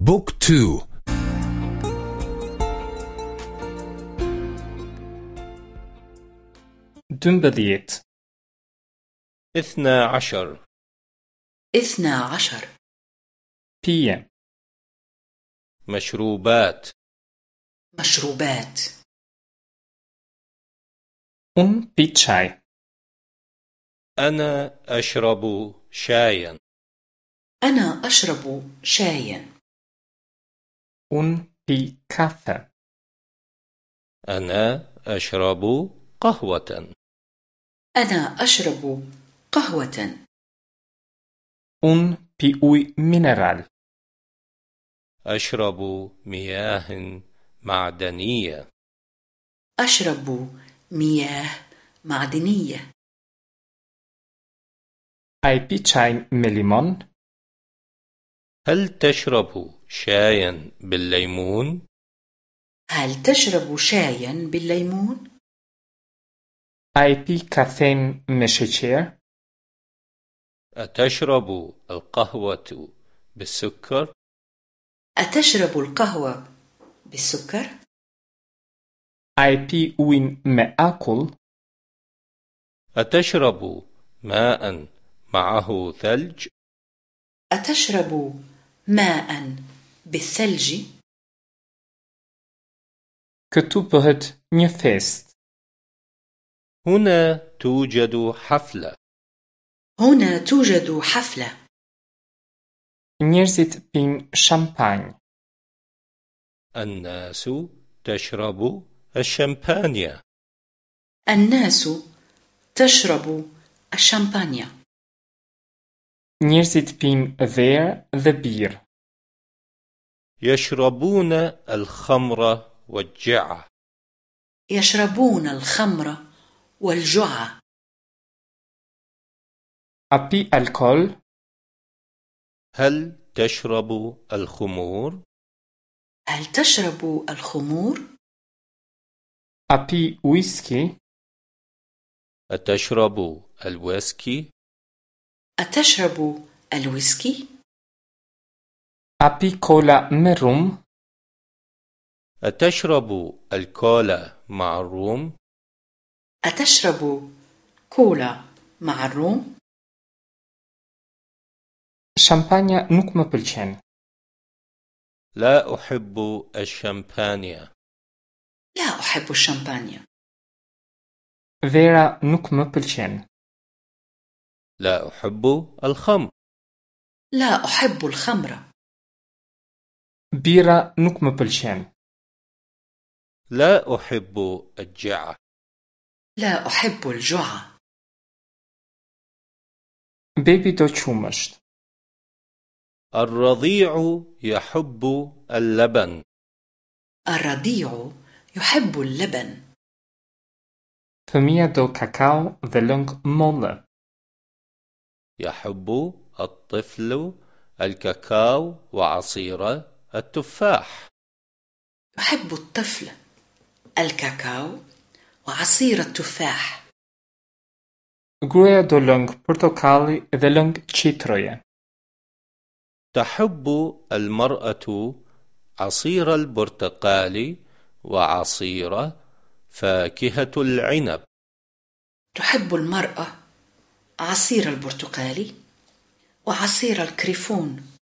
book two dymbëdhjetë اثنا عشر. اثنا عشر. pije مشروبات. مشروبات. Pi çaj أنا أشرب شايا. أنا أشرب شايا. Un pi kafe أنا أشرب قهوة. أنا أشرب قهوة. Un pi uj mineral. أشرب مياه معدنية. أشرب مياه معدنية. Aj pi čaj me limon? هل تشرب شايا بالليمون؟ هل تشرب شايا بالليمون؟ aj pi kafen me sheqer أتشرب القهوة بالسكر؟ أتشرب القهوة بالسكر؟ aj pi ujin me akull أتشرب ماء معه ثلج؟ أتشرب ماء بالثلج؟ bëhet një fest هنا توجد حفلة. هنا توجد حفلة. Njerëzit pin shampanjë الناس تشرب الشمبانيا الناس تشرب الشامبانيا. Njerëzit pin verë dhe birë يشربون الخمر والجعة يشربون الخمر والجعة pi alkool هل تشرب الخمور؟ هل تشرب الخمور؟ pi whisky أتشرب الويسكي؟ أتشرب الويسكي؟ Kola me rum أتشرب الكولا مع الروم؟ أتشرب كولا مع الروم؟ nuk më pëlqen لا أحب الشمبانيا لا أحب الشامبانيا. nuk më pëlqen لا أحب الخمر. لا أحب الخمر. Nuk më pëlqen لا أحب الجعة لا أحب الجعة bebi do qumësht الرضيع يحب اللبن. الرضيع يحب اللبن. do kakao dhe lëng molle يحب الطفل الكاكاو وعصير التفاح. يحب الطفل الكاكاو وعصير التفاح. Gruaja do lëng portokalli dhe lëng qitroje تحب المرأة عصير البرتقال وعصير فاكهة العنب. تحب المرأة عصير البرتقالي وعصير الكريفون.